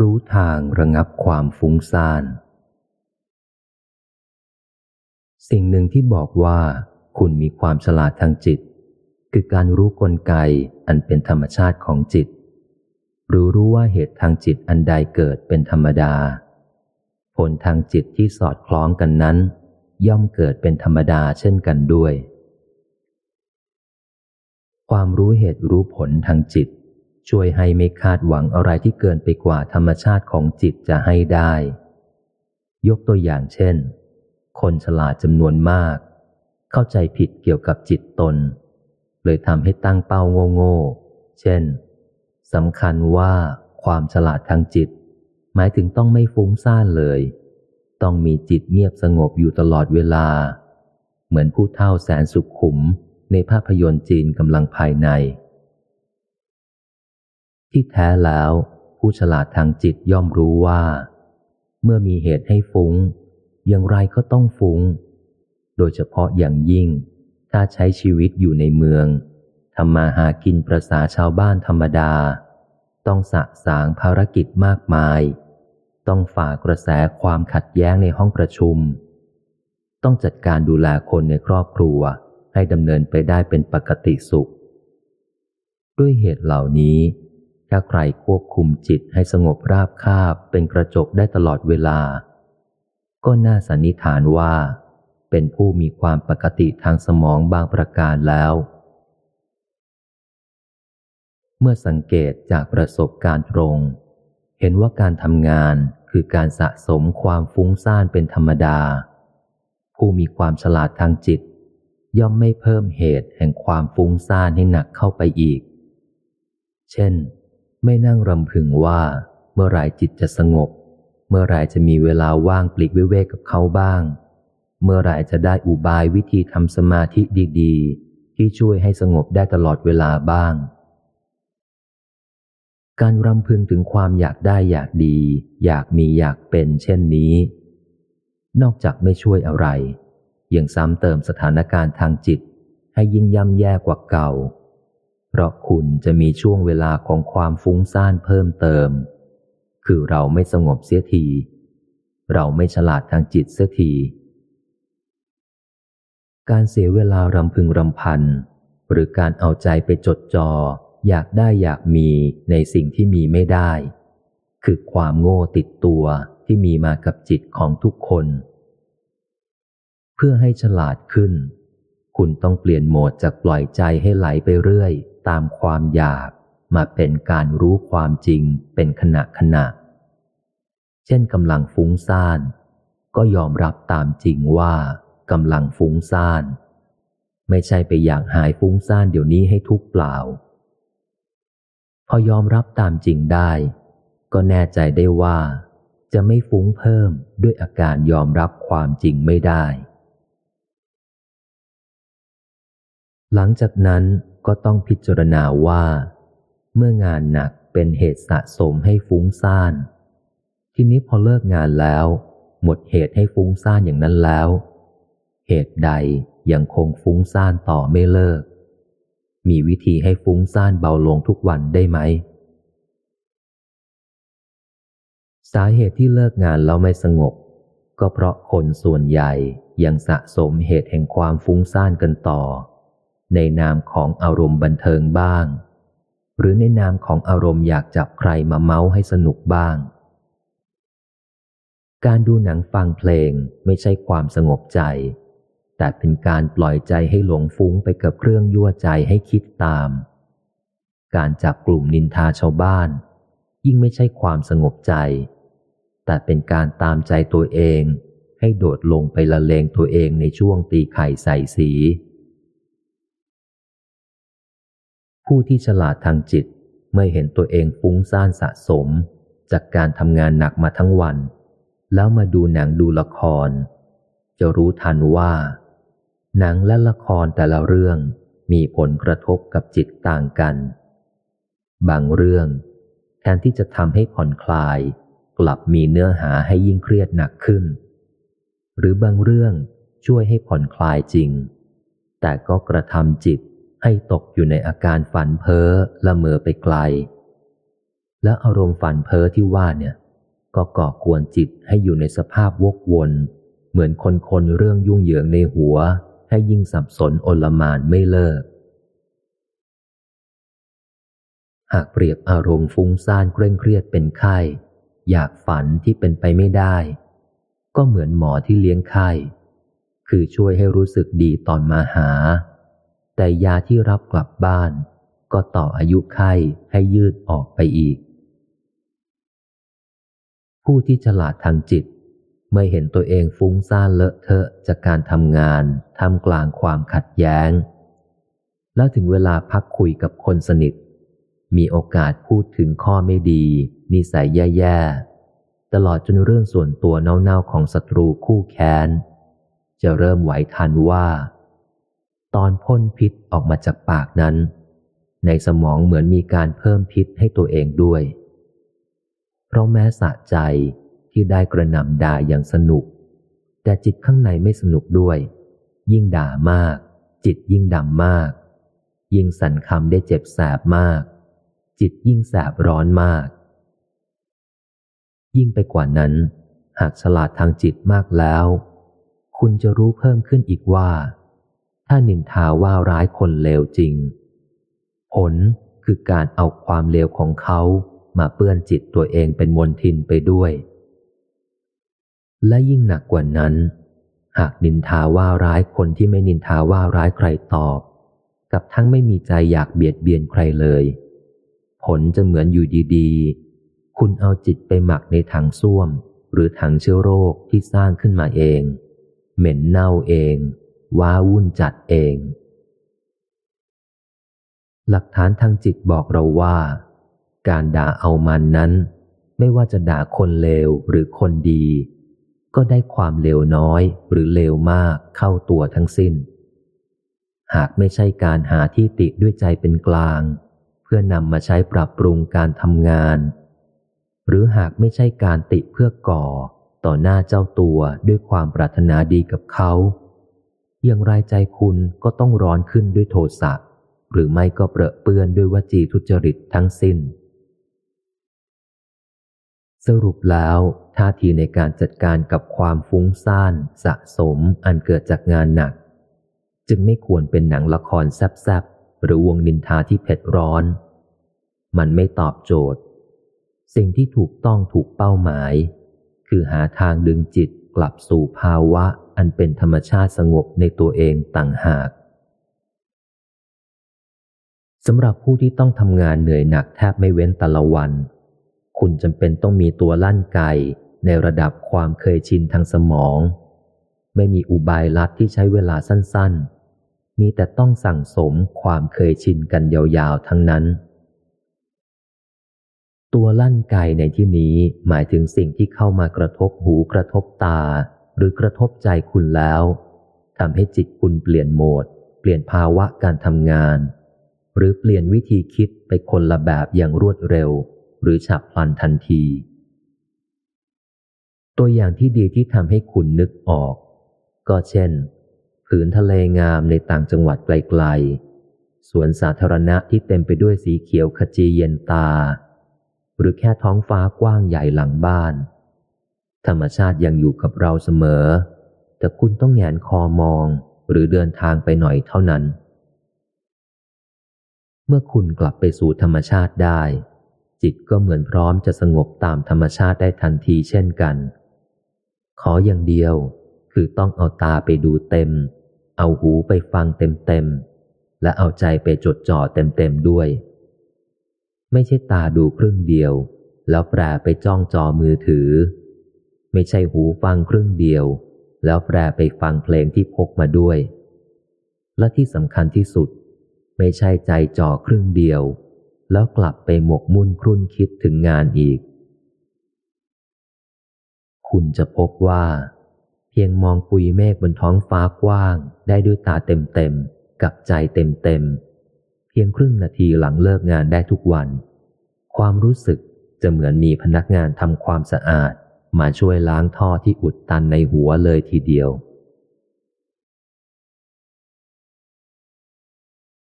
รู้ทางระงับความฟุ้งซ่าน สิ่งหนึ่งที่บอกว่าคุณมีความฉลาดทางจิต คือการรู้กลไกอันเป็นธรรมชาติของจิต รู้รู้ว่าเหตุทางจิตอันใดเกิดเป็นธรรมดา ผลทางจิตที่สอดคล้องกันนั้น ย่อมเกิดเป็นธรรมดาเช่นกันด้วย ความรู้เหตุรู้ผลทางจิต ช่วยให้ไม่คาดหวังอะไรที่เกินไปกว่าธรรมชาติของจิตจะให้ได้ ยกตัวอย่างเช่น คนฉลาดจำนวนมาก เข้าใจผิดเกี่ยวกับจิตตน เลยทำให้ตั้งเป้าโง่ๆ เช่นสำคัญว่าความฉลาดทางจิต หมายถึงต้องไม่ฟุ้งซ่านเลย ต้องมีจิตเงียบสงบอยู่ตลอดเวลา เหมือนผู้เท่าแสนสุขขุมในภาพยนตร์จีนกำลังภายใน ที่แท้แล้ว ผู้ฉลาดทางจิตย่อมรู้ว่า เมื่อมีเหตุให้ฟุง้ง อย่างไรก็ต้องฟุง้ง โดยเฉพาะอย่างยิ่ง ถ้าใช้ชีวิตอยู่ในเมืองทำมาหากินประสาชาวบ้านธรรมดา ต้องสะสางภารกิจมากมาย ต้องฝ่ากระแสความขัดแย้งในห้องประชุม ต้องจัดการดูแลคนในครอบครัวให้ดำเนินไปได้เป็นปกติสุข ด้วยเหตุเหล่านี้ ถ้าใครควบคุมจิตให้สงบราบคาบเป็นกระจกได้ตลอดเวลา ก็น่าสันนิษฐานว่า เป็นผู้มีความปกติทางสมองบางประการแล้ว เมื่อสังเกตจากประสบการณ์ตรง เห็นว่าการทำงานคือการสะสมความฟุ้งซ่านเป็นธรรมดา ผู้มีความฉลาดทางจิต ย่อมไม่เพิ่มเหตุแห่งความฟุ้งซ่านให้หนักเข้าไปอีก เช่น ไม่นั่งรำพึงว่า เมื่อไรจิตจะสงบ เมื่อไรจะมีเวลาว่างปลีกวิเวกกับเขาบ้าง เมื่อไรจะได้อุบายวิธีทำสมาธิดีๆ ที่ช่วยให้สงบได้ตลอดเวลาบ้าง การรำพึงถึงความอยากได้อยากดี อยากมีอยากเป็น เช่นนี้ นอกจากไม่ช่วยอะไรยังซ้ำเติมสถานการณ์ทางจิตให้ยิ่งย่ำแย่กว่าเก่า เพราะคุณจะมีช่วงเวลาของความฟุ้งซ่านเพิ่มเติม คือเราไม่สงบเสียที เราไม่ฉลาดทางจิตเสียที การเสียเวลารำพึงรำพัน หรือการเอาใจไปจดจอ่ออยากได้อยากมีในสิ่งที่มีไม่ได้ คือความโง่ติดตัวที่มีมากับจิตของทุกคน เพื่อให้ฉลาดขึ้น คุณต้องเปลี่ยนโหมดจากปล่อยใจให้ไหลไปเรื่อย ตามความอยากมาเป็นการรู้ความจริงเป็นขณะขณะ เช่นกำลังฟุ้งซ่าน ก็ยอมรับตามจริงว่ากำลังฟุ้งซ่าน ไม่ใช่ไปอยากหายฟุ้งซ่านเดี๋ยวนี้ให้ทุกเปล่า พอยอมรับตามจริงได้ ก็แน่ใจได้ว่า จะไม่ฟุ้งเพิ่มด้วยอาการยอมรับความจริงไม่ได้ หลังจากนั้นก็ต้องพิจารณาว่า เมื่องานหนักเป็นเหตุสะสมให้ฟุ้งซ่าน ทีนี้พอเลิกงานแล้ว หมดเหตุให้ฟุ้งซ่านอย่างนั้นแล้ว เหตุใดยังคงฟุ้งซ่านต่อไม่เลิก มีวิธีให้ฟุ้งซ่านเบาลงทุกวันได้ไหม สาเหตุที่เลิกงานแล้วไม่สงบ ก็เพราะคนส่วนใหญ่ยังสะสมเหตุแห่งความฟุ้งซ่านกันต่อ ในนามของอารมณ์บันเทิงบ้าง หรือในนามของอารมณ์อยากจับใครมาเมาให้สนุกบ้าง การดูหนังฟังเพลงไม่ใช่ความสงบใจ แต่เป็นการปล่อยใจให้หลงฟุ้งไปกับเครื่องยั่วใจให้คิดตาม การจับกลุ่มนินทาชาวบ้าน ยิ่งไม่ใช่ความสงบใจ แต่เป็นการตามใจตัวเองให้โดดลงไปละเลงตัวเองในช่วงตีไข่ใส่สี ผู้ที่ฉลาดทางจิตเมื่อเห็นตัวเองฟุ้งซ่านสะสม จากการทำงานหนักมาทั้งวัน แล้วมาดูหนังดูละคร จะรู้ทันว่า หนังและละครแต่ละเรื่องมีผลกระทบกับจิตต่างกัน บางเรื่อง แทนที่จะทำให้ผ่อนคลาย กลับมีเนื้อหาให้ยิ่งเครียดหนักขึ้น หรือบางเรื่องช่วยให้ผ่อนคลายจริง แต่ก็กระทำจิต ให้ตกอยู่ในอาการฝันเพ้อละเมอไปไกล แล้วอารมณ์ฝันเพ้อที่ว่าเนี่ย ก็ก่อกวนจิตให้อยู่ในสภาพวกวน เหมือนคนคนเรื่องยุ่งเหยิงในหัว ให้ยิ่งสับสนโอลมานไม่เลิก หากเปรียบอารมณ์ฟุ้งซ่านเคร่งเครียดเป็นไข้ อยากฝันที่เป็นไปไม่ได้ ก็เหมือนหมอที่เลี้ยงไข้คือช่วยให้รู้สึกดีตอนมาหา แต่ยาที่รับกลับบ้าน ก็ต่ออายุไข้ให้ยืดออกไปอีก ผู้ที่ฉลาดทางจิตเมื่อเห็นตัวเองฟุ้งซ่านเลอะเทอะจากการทำงานทำกลางความขัดแย้ง แล้วถึงเวลาพักคุยกับคนสนิท มีโอกาสพูดถึงข้อไม่ดี นิสัยแย่ๆ ตลอดจนเรื่องส่วนตัวเน่าๆของศัตรูคู่แค้น จะเริ่มไหวทันว่า ตอนพ่นพิษออกมาจากปากนั้น ในสมองเหมือนมีการเพิ่มพิษให้ตัวเองด้วย เพราะแม้สะใจที่ได้กระหน่ำด่าอย่างสนุก แต่จิตข้างในไม่สนุกด้วย ยิ่งด่ามาก จิตยิ่งดำมาก ยิ่งสั่นคำได้เจ็บแสบมาก จิตยิ่งแสบร้อนมาก ยิ่งไปกว่านั้น หากฉลาดทางจิตมากแล้ว คุณจะรู้เพิ่มขึ้นอีกว่า ถ้านินทาว่าร้ายคนเลวจริง ผลคือการเอาความเลวของเขามาเปื้อนจิตตัวเองเป็นมลทินไปด้วย และยิ่งหนักกว่านั้น หากนินทาว่าร้ายคนที่ไม่นินทาว่าร้ายใครตอบ กับทั้งไม่มีใจอยากเบียดเบียนใครเลย ผลจะเหมือนอยู่ดีๆ คุณเอาจิตไปหมักในถังส้วม หรือถังเชื้อโรคที่สร้างขึ้นมาเอง เหม็นเน่าเอง ว้าวุ่นจัดเอง หลักฐานทางจิตบอกเราว่า การด่าเอามันนั้น ไม่ว่าจะด่าคนเลวหรือคนดี ก็ได้ความเลวน้อยหรือเลวมากเข้าตัวทั้งสิ้น หากไม่ใช่การหาที่ติด้วยใจเป็นกลาง เพื่อนำมาใช้ปรับปรุงการทำงาน หรือหากไม่ใช่การติเพื่อก่อต่อหน้าเจ้าตัวด้วยความปรารถนาดีกับเขา อย่างไรใจคุณก็ต้องร้อนขึ้นด้วยโทสะหรือไม่ก็เปรอะเปื้อนด้วยวจีทุจริตทั้งสิ้น สรุปแล้วท่าทีในการจัดการกับความฟุ้งซ่านสะสมอันเกิดจากงานหนัก จึงไม่ควรเป็นหนังละครแซบๆ หรือวงนินทาที่เผ็ดร้อน มันไม่ตอบโจทย์ สิ่งที่ถูกต้องถูกเป้าหมาย คือหาทางดึงจิตกลับสู่ภาวะ อันเป็นธรรมชาติสงบในตัวเองต่างหากสำหรับผู้ที่ต้องทำงานเหนื่อยหนักแทบไม่เว้นแต่ละวัน คุณจำเป็นต้องมีตัวลั่นไกในระดับความเคยชินทางสมอง ไม่มีอุบายลัดที่ใช้เวลาสั้นๆ มีแต่ต้องสั่งสมความเคยชินกันยาวๆ ทั้งนั้น ตัวลั่นไกในที่นี้หมายถึงสิ่งที่เข้ามากระทบหูกระทบตา หรือกระทบใจคุณแล้วทำให้จิตคุณเปลี่ยนโหมด เปลี่ยนภาวะการทำงาน หรือเปลี่ยนวิธีคิดไปคนละแบบอย่างรวดเร็ว หรือฉับพลันทันที ตัวอย่างที่ดีที่ทำให้คุณนึกออก ก็เช่นผืนทะเลงามในต่างจังหวัดไกลๆ สวนสาธารณะที่เต็มไปด้วยสีเขียวขจีเย็นตา หรือแค่ท้องฟ้ากว้างใหญ่หลังบ้าน ธรรมชาติยังอยู่กับเราเสมอ แต่คุณต้องแงนคอมองหรือเดินทางไปหน่อยเท่านั้น เมื่อคุณกลับไปสู่ธรรมชาติได้ จิตก็เหมือนพร้อมจะสงบตามธรรมชาติได้ทันทีเช่นกัน ขออย่างเดียวคือต้องเอาตาไปดูเต็ม เอาหูไปฟังเต็มเต็มและเอาใจไปจดจ่อเต็มเต็มด้วย ไม่ใช่ตาดูครึ่งเดียว แล้วแปรไปจ้องจอมือถือ ไม่ใช่หูฟังครึ่งเดียว แล้วแปรไปฟังเพลงที่พกมาด้วย และที่สำคัญที่สุด ไม่ใช่ใจจ่อครึ่งเดียว แล้วกลับไปหมกมุ่นครุ่นคิดถึงงานอีก คุณจะพบว่า เพียงมองปุยเมฆบนท้องฟ้ากว้างได้ด้วยตาเต็มๆกับใจเต็มๆเพียงครึ่งนาทีหลังเลิกงานได้ทุกวัน ความรู้สึกจะเหมือนมีพนักงานทำความสะอาด มาช่วยล้างท่อที่อุดตันในหัวเลยทีเดียว